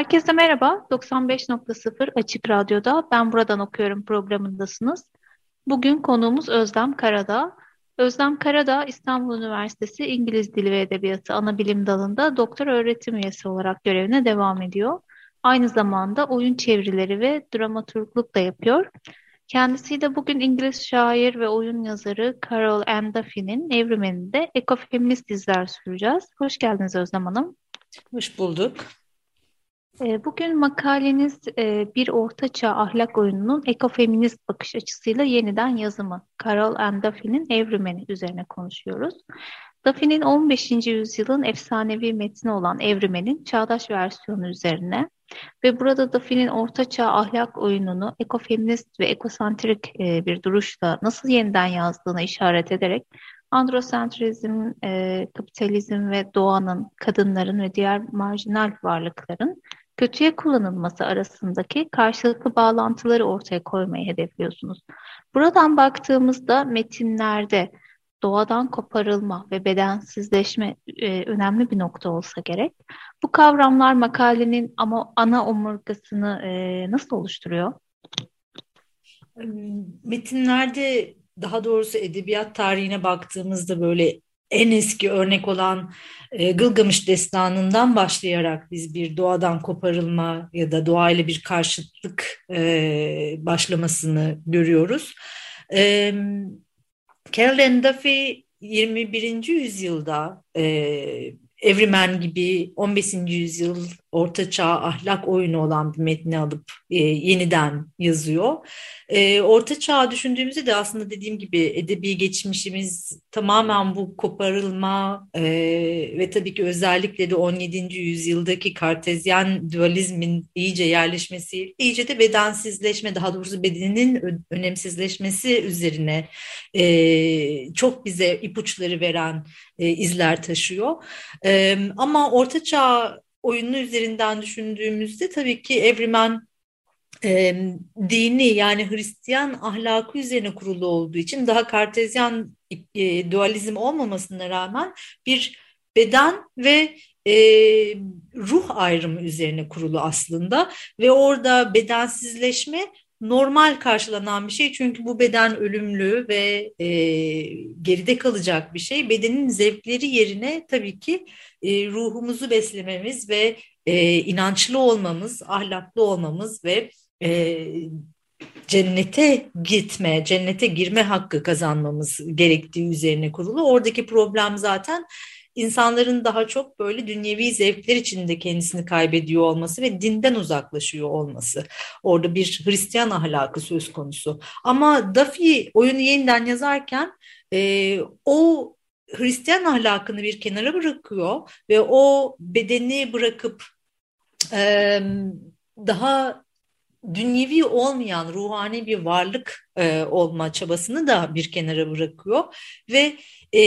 Herkese merhaba. 95.0 Açık Radyo'da Ben Buradan Okuyorum programındasınız. Bugün konuğumuz Özlem Karadağ. Özlem Karadağ İstanbul Üniversitesi İngiliz Dili ve Edebiyatı Anabilim Dalı'nda doktor öğretim üyesi olarak görevine devam ediyor. Aynı zamanda oyun çevirileri ve dramaturgluk da yapıyor. Kendisi de bugün İngiliz şair ve oyun yazarı Carol Ann Duffy'nin evriminde ekofeminist izler süreceğiz. Hoş geldiniz Özlem Hanım. Hoş bulduk. Ee, bugün makaleniz e, bir ortaçağ ahlak oyununun ekofeminist bakış açısıyla yeniden yazımı. Carol and Duffy'nin Evrimeni üzerine konuşuyoruz. Duffy'nin 15. yüzyılın efsanevi metni olan Evrimen'in çağdaş versiyonu üzerine ve burada Duffy'nin ortaçağ ahlak oyununu ekofeminist ve ekosantrik e, bir duruşla nasıl yeniden yazdığına işaret ederek androsentrizm, e, kapitalizm ve doğanın, kadınların ve diğer marjinal varlıkların kötüye kullanılması arasındaki karşılıklı bağlantıları ortaya koymayı hedefliyorsunuz. Buradan baktığımızda metinlerde doğadan koparılma ve bedensizleşme e, önemli bir nokta olsa gerek. Bu kavramlar makalenin ama ana omurgasını e, nasıl oluşturuyor? Metinlerde daha doğrusu edebiyat tarihine baktığımızda böyle en eski örnek olan e, Gılgamış destanından başlayarak biz bir doğadan koparılma ya da doğayla bir karşıtlık e, başlamasını görüyoruz. E, Carol Duffy 21. yüzyılda e, Evrimen gibi 15. yüzyıl ortaçağ ahlak oyunu olan bir metni alıp e, yeniden yazıyor. E, orta çağ düşündüğümüzde de aslında dediğim gibi edebi geçmişimiz tamamen bu koparılma e, ve tabii ki özellikle de 17. yüzyıldaki kartezyen dualizmin iyice yerleşmesi, iyice de bedensizleşme daha doğrusu bedeninin önemsizleşmesi üzerine e, çok bize ipuçları veren e, izler taşıyor. E, ama orta çağ oyunu üzerinden düşündüğümüzde tabii ki Evrimen e, dini yani Hristiyan ahlakı üzerine kurulu olduğu için daha kartezyen e, dualizm olmamasına rağmen bir beden ve e, ruh ayrımı üzerine kurulu aslında ve orada bedensizleşme normal karşılanan bir şey çünkü bu beden ölümlü ve e, geride kalacak bir şey. Bedenin zevkleri yerine tabii ki e, ruhumuzu beslememiz ve e, inançlı olmamız, ahlaklı olmamız ve e, cennete gitme, cennete girme hakkı kazanmamız gerektiği üzerine kurulu. Oradaki problem zaten insanların daha çok böyle dünyevi zevkler içinde kendisini kaybediyor olması ve dinden uzaklaşıyor olması. Orada bir Hristiyan ahlakı söz konusu. Ama Duffy oyunu yeniden yazarken e, o Hristiyan ahlakını bir kenara bırakıyor ve o bedeni bırakıp e, daha dünyevi olmayan ruhani bir varlık e, olma çabasını da bir kenara bırakıyor ve e,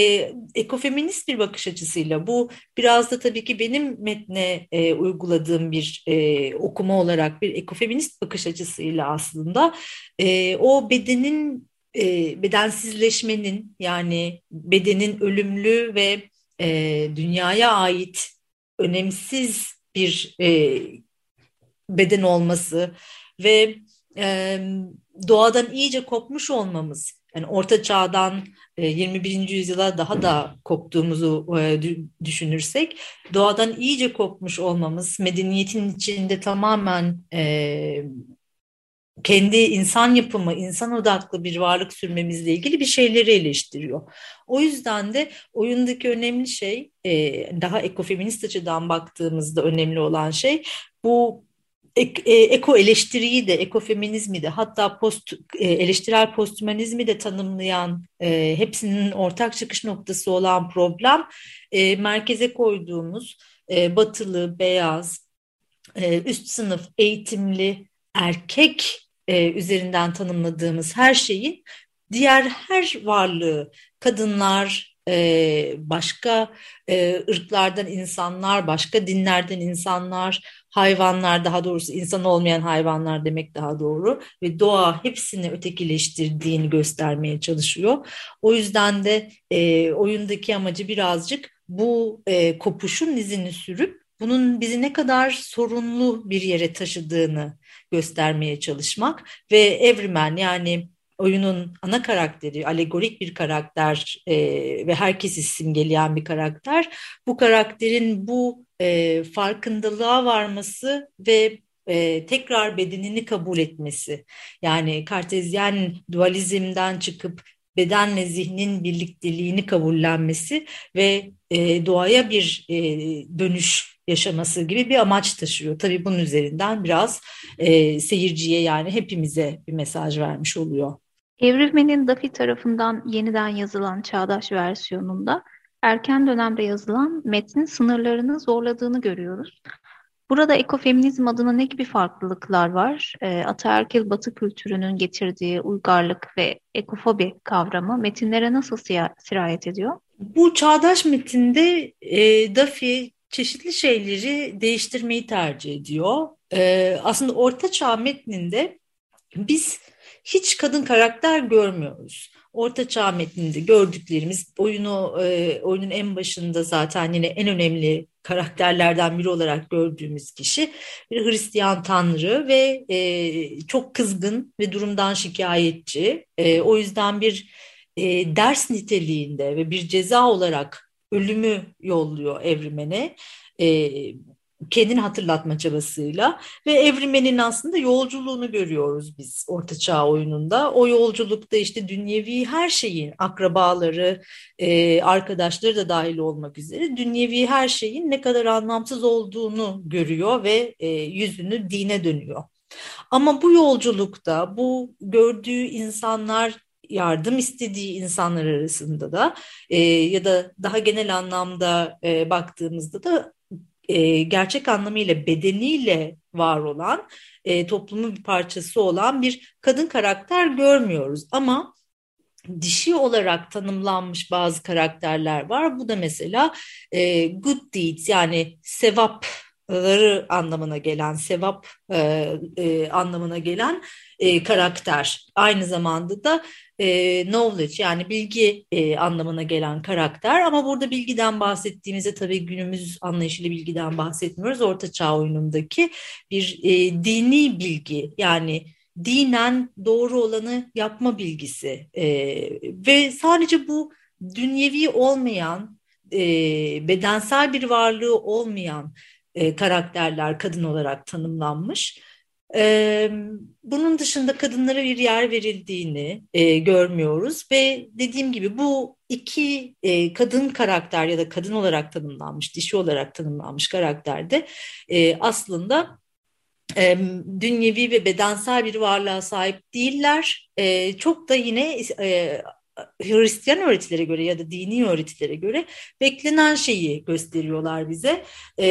ekofeminist bir bakış açısıyla bu biraz da tabii ki benim metne e, uyguladığım bir e, okuma olarak bir ekofeminist bakış açısıyla aslında e, o bedenin e, bedensizleşmenin yani bedenin ölümlü ve e, dünyaya ait önemsiz bir e, beden olması ve e, doğadan iyice kopmuş olmamız yani orta çağdan 21. E, yüzyıla daha da koptuğumuzu e, düşünürsek doğadan iyice kopmuş olmamız medeniyetin içinde tamamen e, kendi insan yapımı, insan odaklı bir varlık sürmemizle ilgili bir şeyleri eleştiriyor. O yüzden de oyundaki önemli şey, daha ekofeminist açıdan baktığımızda önemli olan şey bu e, eko eleştiriyi de, ekofeminizmi de hatta post e, eleştirel posthumanizmi de tanımlayan e, hepsinin ortak çıkış noktası olan problem e, merkeze koyduğumuz e, batılı, beyaz, e, üst sınıf eğitimli erkek e, üzerinden tanımladığımız her şeyi diğer her varlığı kadınlar, e, başka e, ırklardan insanlar, başka dinlerden insanlar, hayvanlar daha doğrusu insan olmayan hayvanlar demek daha doğru ve doğa hepsini ötekileştirdiğini göstermeye çalışıyor. O yüzden de e, oyundaki amacı birazcık bu e, kopuşun izini sürüp bunun bizi ne kadar sorunlu bir yere taşıdığını göstermeye çalışmak ve Evrimen yani oyunun ana karakteri, alegorik bir karakter e, ve herkesi simgeleyen bir karakter. Bu karakterin bu e, farkındalığa varması ve e, tekrar bedenini kabul etmesi. Yani kartezyen dualizmden çıkıp bedenle zihnin birlikteliğini kabullenmesi ve e, doğaya bir e, dönüş yaşaması gibi bir amaç taşıyor. Tabii bunun üzerinden biraz e, seyirciye yani hepimize bir mesaj vermiş oluyor. Evrilmenin Dafi tarafından yeniden yazılan çağdaş versiyonunda erken dönemde yazılan metnin sınırlarını zorladığını görüyoruz. Burada ekofeminizm adına ne gibi farklılıklar var? E, ataerkil batı kültürünün getirdiği uygarlık ve ekofobi kavramı metinlere nasıl sirayet ediyor? Bu çağdaş metinde e, Dafi çeşitli şeyleri değiştirmeyi tercih ediyor. E, aslında Orta Çağ metninde biz hiç kadın karakter görmüyoruz. Orta Çağ metninde gördüklerimiz oyunu e, oyunun en başında zaten yine en önemli karakterlerden biri olarak gördüğümüz kişi bir Hristiyan tanrı ve e, çok kızgın ve durumdan şikayetçi. E, o yüzden bir e, ders niteliğinde ve bir ceza olarak ölümü yolluyor evrimene. E, kendini hatırlatma çabasıyla ve evrimenin aslında yolculuğunu görüyoruz biz Ortaçağ oyununda. O yolculukta işte dünyevi her şeyin akrabaları, e, arkadaşları da dahil olmak üzere dünyevi her şeyin ne kadar anlamsız olduğunu görüyor ve e, yüzünü dine dönüyor. Ama bu yolculukta bu gördüğü insanlar yardım istediği insanlar arasında da e, ya da daha genel anlamda e, baktığımızda da e, gerçek anlamıyla bedeniyle var olan e, toplumun bir parçası olan bir kadın karakter görmüyoruz ama dişi olarak tanımlanmış bazı karakterler var. Bu da mesela e, good deeds yani sevapları anlamına gelen, sevap e, e, anlamına gelen e, karakter. Aynı zamanda da e, knowledge yani bilgi e, anlamına gelen karakter ama burada bilgiden bahsettiğimizde tabii günümüz anlayışıyla bilgiden bahsetmiyoruz. Orta Çağ oyunundaki bir e, dini bilgi yani dinen doğru olanı yapma bilgisi e, ve sadece bu dünyevi olmayan e, bedensel bir varlığı olmayan e, karakterler kadın olarak tanımlanmış. Ee, bunun dışında kadınlara bir yer verildiğini e, görmüyoruz ve dediğim gibi bu iki e, kadın karakter ya da kadın olarak tanımlanmış, dişi olarak tanımlanmış karakterde e, aslında e, dünyevi ve bedensel bir varlığa sahip değiller. E, çok da yine e, Hristiyan öğretilere göre ya da dini öğretilere göre beklenen şeyi gösteriyorlar bize. E,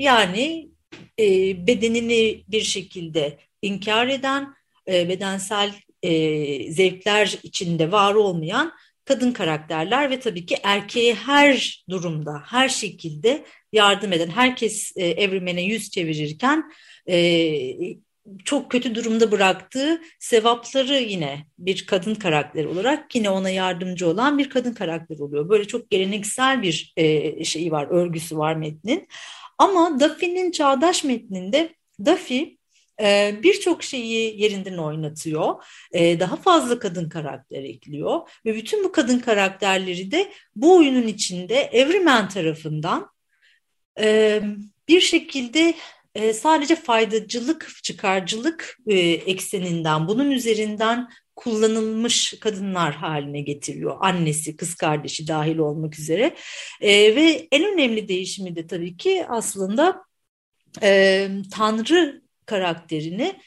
yani e, bedenini bir şekilde inkar eden, e, bedensel e, zevkler içinde var olmayan kadın karakterler ve tabii ki erkeğe her durumda, her şekilde yardım eden, herkes e, evrimene yüz çevirirken e, çok kötü durumda bıraktığı sevapları yine bir kadın karakteri olarak yine ona yardımcı olan bir kadın karakter oluyor. Böyle çok geleneksel bir e, şeyi var, örgüsü var metnin. Ama Duffy'nin çağdaş metninde Duffy e, birçok şeyi yerinden oynatıyor. E, daha fazla kadın karakter ekliyor ve bütün bu kadın karakterleri de bu oyunun içinde Everyman tarafından e, bir şekilde sadece faydacılık, çıkarcılık ekseninden, bunun üzerinden kullanılmış kadınlar haline getiriyor. Annesi, kız kardeşi dahil olmak üzere. E, ve en önemli değişimi de tabii ki aslında e, Tanrı karakterini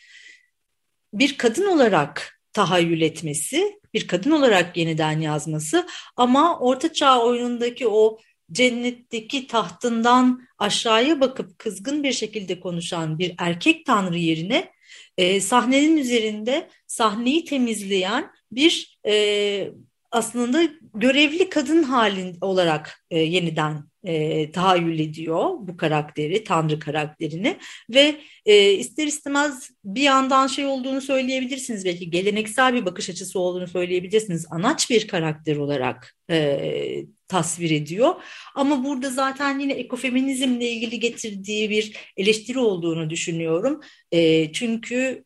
bir kadın olarak tahayyül etmesi, bir kadın olarak yeniden yazması ama Ortaçağ oyunundaki o cennetteki tahtından aşağıya bakıp kızgın bir şekilde konuşan bir erkek tanrı yerine e, sahnenin üzerinde sahneyi temizleyen bir e, aslında görevli kadın halin olarak e, yeniden e, tahayyül ediyor bu karakteri, Tanrı karakterini ve e, ister istemez bir yandan şey olduğunu söyleyebilirsiniz belki geleneksel bir bakış açısı olduğunu söyleyebilirsiniz. Anaç bir karakter olarak e, tasvir ediyor. Ama burada zaten yine ekofeminizmle ilgili getirdiği bir eleştiri olduğunu düşünüyorum. E, çünkü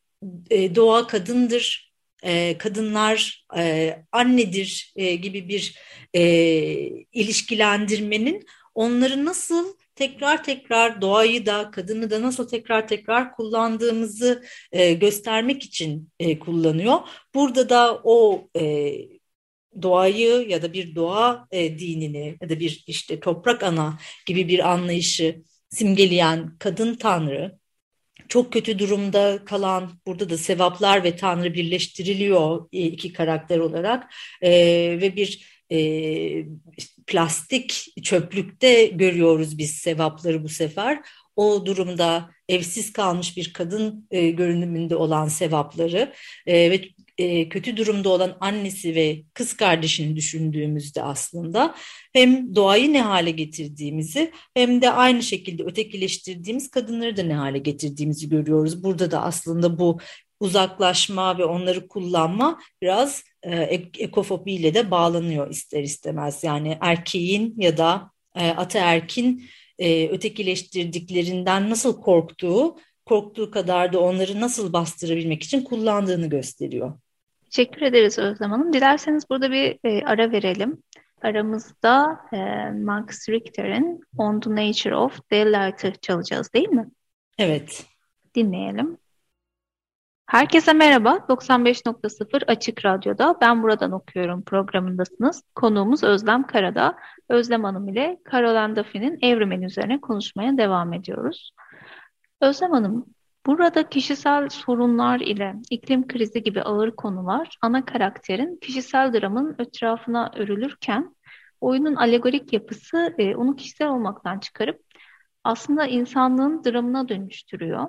e, doğa kadındır, e, kadınlar e, annedir e, gibi bir ilişkilendirmenin onları nasıl tekrar tekrar doğayı da kadını da nasıl tekrar tekrar kullandığımızı e, göstermek için e, kullanıyor. Burada da o e, doğayı ya da bir doğa e, dinini ya da bir işte toprak ana gibi bir anlayışı simgeleyen kadın tanrı çok kötü durumda kalan burada da sevaplar ve tanrı birleştiriliyor e, iki karakter olarak e, ve bir e, plastik çöplükte görüyoruz biz sevapları bu sefer. O durumda evsiz kalmış bir kadın e, görünümünde olan sevapları e, ve e, kötü durumda olan annesi ve kız kardeşini düşündüğümüzde aslında hem doğayı ne hale getirdiğimizi hem de aynı şekilde ötekileştirdiğimiz kadınları da ne hale getirdiğimizi görüyoruz. Burada da aslında bu uzaklaşma ve onları kullanma biraz e, ekofobiyle de bağlanıyor ister istemez. Yani erkeğin ya da e, ataerkin e, ötekileştirdiklerinden nasıl korktuğu, korktuğu kadar da onları nasıl bastırabilmek için kullandığını gösteriyor. Teşekkür ederiz Özlem Hanım. Dilerseniz burada bir e, ara verelim. Aramızda e, Max Richter'in On the Nature of Daylight'ı çalacağız değil mi? Evet. Dinleyelim. Herkese merhaba. 95.0 Açık Radyo'da Ben Buradan Okuyorum programındasınız. Konuğumuz Özlem Karada. Özlem Hanım ile Caroline Duffy'nin Evrimen üzerine konuşmaya devam ediyoruz. Özlem Hanım, burada kişisel sorunlar ile iklim krizi gibi ağır konular ana karakterin kişisel dramın etrafına örülürken oyunun alegorik yapısı e, onu kişisel olmaktan çıkarıp aslında insanlığın dramına dönüştürüyor.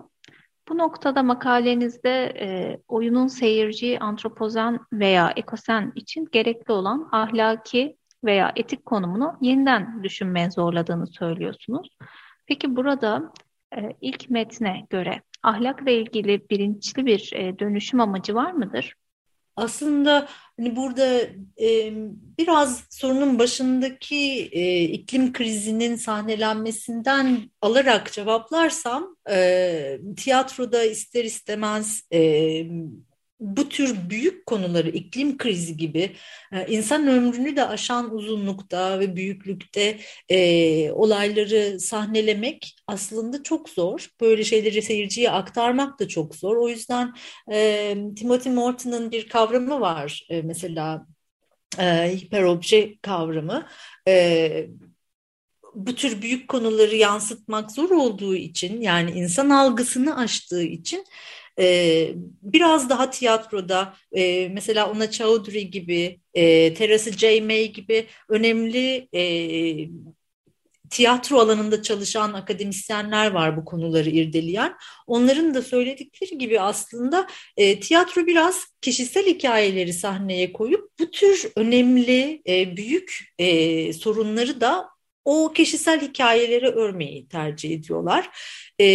Bu noktada makalenizde e, oyunun seyirci, antropozen veya ekosen için gerekli olan ahlaki veya etik konumunu yeniden düşünmeye zorladığını söylüyorsunuz. Peki burada e, ilk metne göre ahlakla ilgili bilinçli bir e, dönüşüm amacı var mıdır? Aslında hani burada e, biraz sorunun başındaki e, iklim krizinin sahnelenmesinden alarak cevaplarsam e, tiyatroda ister istemez e, bu tür büyük konuları iklim krizi gibi e, insan ömrünü de aşan uzunlukta ve büyüklükte e, olayları sahnelemek aslında çok zor. Böyle şeyleri seyirciye aktarmak da çok zor. O yüzden e, Timothy Morton'ın bir kavramı var e, mesela e, hiperobje kavramı. E, bu tür büyük konuları yansıtmak zor olduğu için yani insan algısını aştığı için e, biraz daha tiyatroda e, mesela Ona Chowdhury gibi, e, Teresa J. May gibi önemli e, tiyatro alanında çalışan akademisyenler var bu konuları irdeleyen. Onların da söyledikleri gibi aslında e, tiyatro biraz kişisel hikayeleri sahneye koyup bu tür önemli, e, büyük e, sorunları da o kişisel hikayelere örmeyi tercih ediyorlar. E,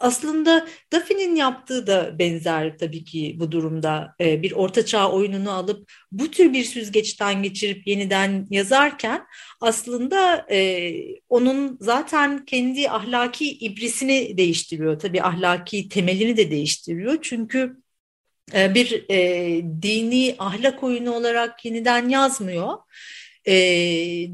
aslında Daphne'nin yaptığı da benzer tabii ki bu durumda e, bir ortaçağ oyununu alıp bu tür bir süzgeçten geçirip yeniden yazarken aslında e, onun zaten kendi ahlaki ibrisini değiştiriyor. Tabii ahlaki temelini de değiştiriyor. Çünkü e, bir e, dini ahlak oyunu olarak yeniden yazmıyor e,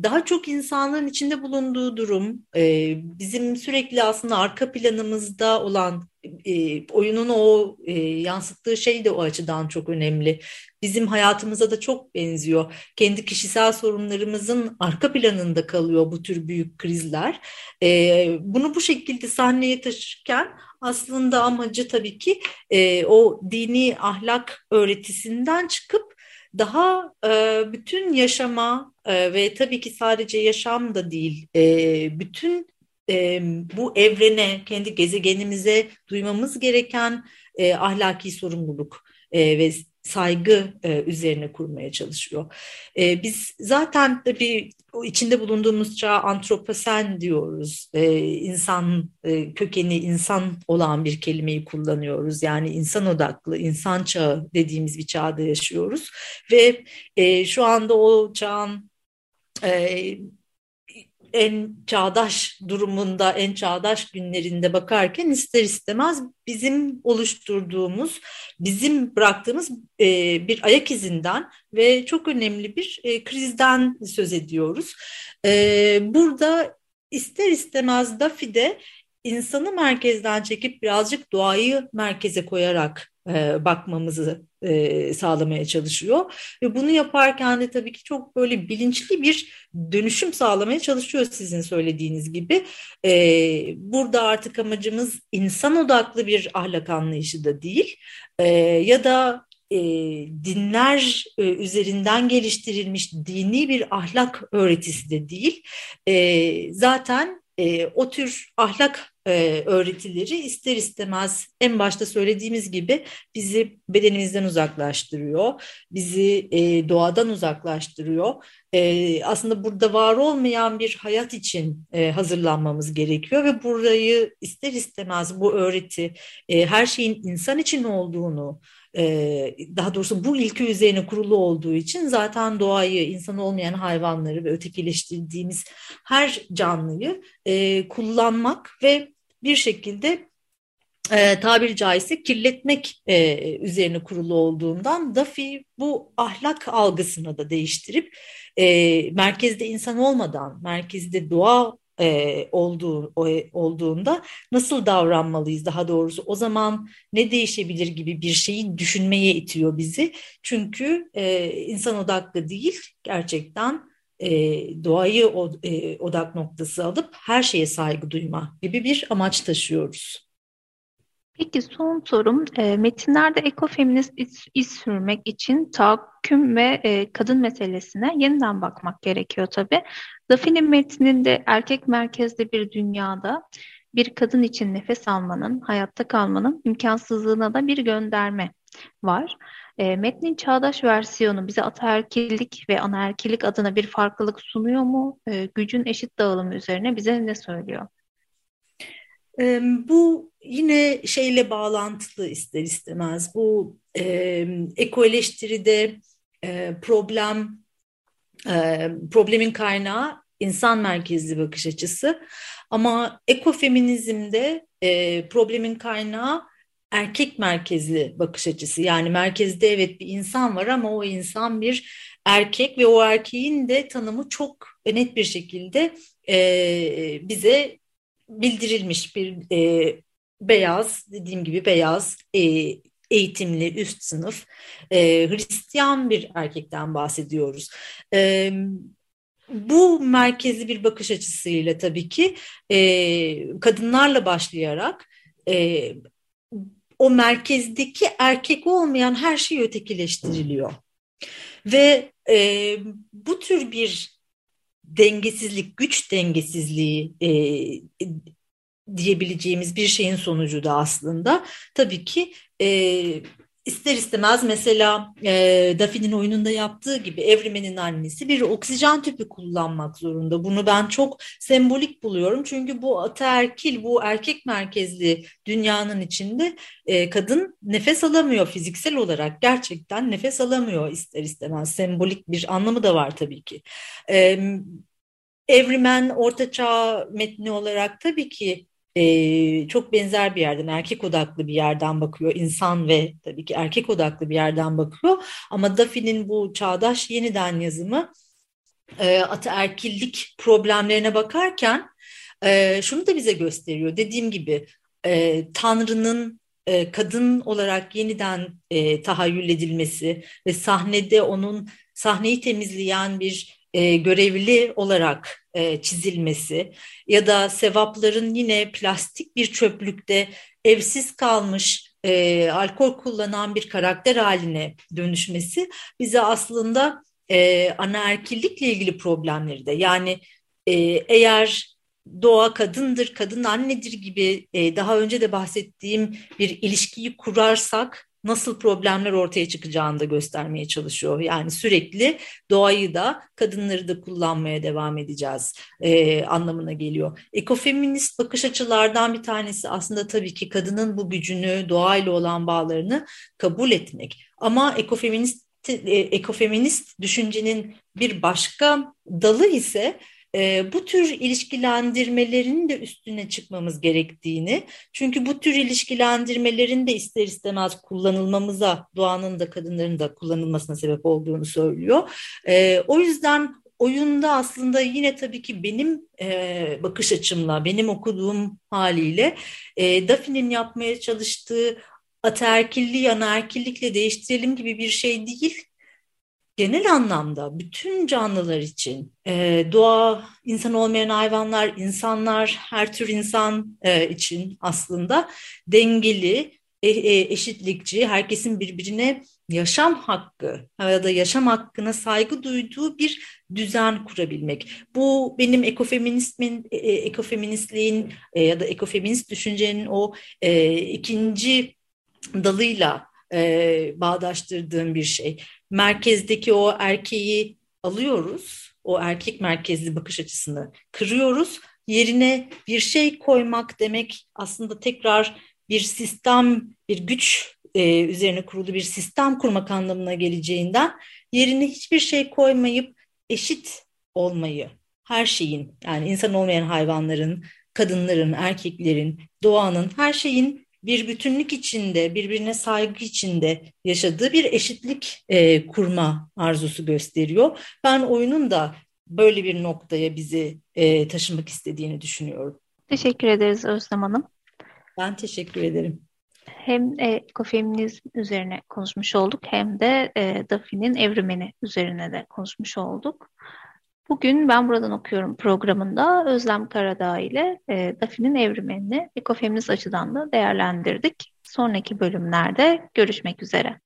daha çok insanların içinde bulunduğu durum, e, bizim sürekli aslında arka planımızda olan e, oyunun o e, yansıttığı şey de o açıdan çok önemli. Bizim hayatımıza da çok benziyor. Kendi kişisel sorunlarımızın arka planında kalıyor bu tür büyük krizler. E, bunu bu şekilde sahneye taşırken aslında amacı tabii ki e, o dini ahlak öğretisinden çıkıp daha e, bütün yaşama e, ve tabii ki sadece yaşam da değil, e, bütün e, bu evrene, kendi gezegenimize duymamız gereken e, ahlaki sorumluluk e, ve saygı e, üzerine kurmaya çalışıyor. E, biz zaten tabii içinde bulunduğumuz çağ antroposen diyoruz. E, insan e, kökeni insan olan bir kelimeyi kullanıyoruz. Yani insan odaklı, insan çağı dediğimiz bir çağda yaşıyoruz. Ve e, şu anda o çağın e, en çağdaş durumunda, en çağdaş günlerinde bakarken ister istemez bizim oluşturduğumuz, bizim bıraktığımız e, bir ayak izinden ve çok önemli bir e, krizden söz ediyoruz. E, burada ister istemez Dafi'de insanı merkezden çekip birazcık doğayı merkeze koyarak bakmamızı e, sağlamaya çalışıyor. Ve bunu yaparken de tabii ki çok böyle bilinçli bir dönüşüm sağlamaya çalışıyor sizin söylediğiniz gibi. E, burada artık amacımız insan odaklı bir ahlak anlayışı da değil e, ya da e, dinler e, üzerinden geliştirilmiş dini bir ahlak öğretisi de değil. E, zaten e, o tür ahlak e, öğretileri ister istemez en başta söylediğimiz gibi bizi bedenimizden uzaklaştırıyor, bizi e, doğadan uzaklaştırıyor. E, aslında burada var olmayan bir hayat için e, hazırlanmamız gerekiyor ve burayı ister istemez bu öğreti e, her şeyin insan için olduğunu, daha doğrusu bu ilki üzerine kurulu olduğu için zaten doğayı, insan olmayan hayvanları ve ötekileştirdiğimiz her canlıyı kullanmak ve bir şekilde e, tabiri caizse kirletmek üzerine kurulu olduğundan Duffy bu ahlak algısını da değiştirip merkezde insan olmadan, merkezde doğa e, olduğu, e, olduğunda nasıl davranmalıyız daha doğrusu o zaman ne değişebilir gibi bir şeyi düşünmeye itiyor bizi. Çünkü e, insan odaklı değil gerçekten e, doğayı o, e, odak noktası alıp her şeye saygı duyma gibi bir amaç taşıyoruz. Peki son sorum, e, metinlerde ekofeminist iz, iz sürmek için tahakküm ve e, kadın meselesine yeniden bakmak gerekiyor tabii. Daphne'nin metninde erkek merkezli bir dünyada bir kadın için nefes almanın, hayatta kalmanın imkansızlığına da bir gönderme var. E, metnin çağdaş versiyonu bize ataerkillik ve anaerkillik adına bir farklılık sunuyor mu? E, gücün eşit dağılımı üzerine bize ne söylüyor? Bu yine şeyle bağlantılı ister istemez. Bu e, eko eleştiride e, problem e, problemin kaynağı insan merkezli bakış açısı. Ama ekofeminizmde e, problemin kaynağı erkek merkezli bakış açısı. Yani merkezde evet bir insan var ama o insan bir erkek ve o erkeğin de tanımı çok net bir şekilde e, bize bildirilmiş bir e, beyaz dediğim gibi beyaz e, eğitimli üst sınıf e, Hristiyan bir erkekten bahsediyoruz. E, bu merkezli bir bakış açısıyla tabii ki e, kadınlarla başlayarak e, o merkezdeki erkek olmayan her şey ötekileştiriliyor. Ve e, bu tür bir dengesizlik, güç dengesizliği e, diyebileceğimiz bir şeyin sonucu da aslında. Tabii ki e, ister istemez mesela e, Daphne'nin oyununda yaptığı gibi Evrimen'in annesi bir oksijen tüpü kullanmak zorunda. Bunu ben çok sembolik buluyorum. Çünkü bu ataerkil, bu erkek merkezli dünyanın içinde e, kadın nefes alamıyor fiziksel olarak. Gerçekten nefes alamıyor ister istemez. Sembolik bir anlamı da var tabii ki. E, Evrimen Ortaçağ metni olarak tabii ki e, çok benzer bir yerden, erkek odaklı bir yerden bakıyor. insan ve tabii ki erkek odaklı bir yerden bakıyor. Ama Dafi'nin bu çağdaş yeniden yazımı e, ataerkillik problemlerine bakarken e, şunu da bize gösteriyor. Dediğim gibi e, Tanrı'nın e, kadın olarak yeniden e, tahayyül edilmesi ve sahnede onun sahneyi temizleyen bir e, görevli olarak e, çizilmesi ya da sevapların yine plastik bir çöplükte evsiz kalmış e, alkol kullanan bir karakter haline dönüşmesi bize aslında e, anaerkillikle ilgili problemleri de yani e, eğer doğa kadındır, kadın annedir gibi e, daha önce de bahsettiğim bir ilişkiyi kurarsak nasıl problemler ortaya çıkacağını da göstermeye çalışıyor. Yani sürekli doğayı da kadınları da kullanmaya devam edeceğiz e, anlamına geliyor. Ekofeminist bakış açılardan bir tanesi aslında tabii ki kadının bu gücünü, doğayla olan bağlarını kabul etmek. Ama ekofeminist e, ekofeminist düşüncenin bir başka dalı ise e, bu tür ilişkilendirmelerin de üstüne çıkmamız gerektiğini, çünkü bu tür ilişkilendirmelerin de ister istemez kullanılmamıza, doğanın da kadınların da kullanılmasına sebep olduğunu söylüyor. E, o yüzden oyunda aslında yine tabii ki benim e, bakış açımla, benim okuduğum haliyle e, Daphne'nin yapmaya çalıştığı ataerkilliği anaerkillikle değiştirelim gibi bir şey değil genel anlamda bütün canlılar için e, doğa, insan olmayan hayvanlar, insanlar, her tür insan e, için aslında dengeli, e, e, eşitlikçi, herkesin birbirine yaşam hakkı ya da yaşam hakkına saygı duyduğu bir düzen kurabilmek. Bu benim ekofeministmin, e, e ekofeministliğin e, ya da ekofeminist düşüncenin o e, ikinci dalıyla e, bağdaştırdığım bir şey merkezdeki o erkeği alıyoruz. O erkek merkezli bakış açısını kırıyoruz. Yerine bir şey koymak demek aslında tekrar bir sistem, bir güç e, üzerine kurulu bir sistem kurmak anlamına geleceğinden yerine hiçbir şey koymayıp eşit olmayı, her şeyin yani insan olmayan hayvanların, kadınların, erkeklerin, doğanın, her şeyin bir bütünlük içinde, birbirine saygı içinde yaşadığı bir eşitlik e, kurma arzusu gösteriyor. Ben oyunun da böyle bir noktaya bizi e, taşımak istediğini düşünüyorum. Teşekkür ederiz Özlem Hanım. Ben teşekkür ederim. Hem ekofeminizm üzerine konuşmuş olduk hem de e, Daphne'nin evrimini üzerine de konuşmuş olduk. Bugün Ben Buradan Okuyorum programında Özlem Karadağ ile e, Dafi'nin evrimini ekofeminist açıdan da değerlendirdik. Sonraki bölümlerde görüşmek üzere.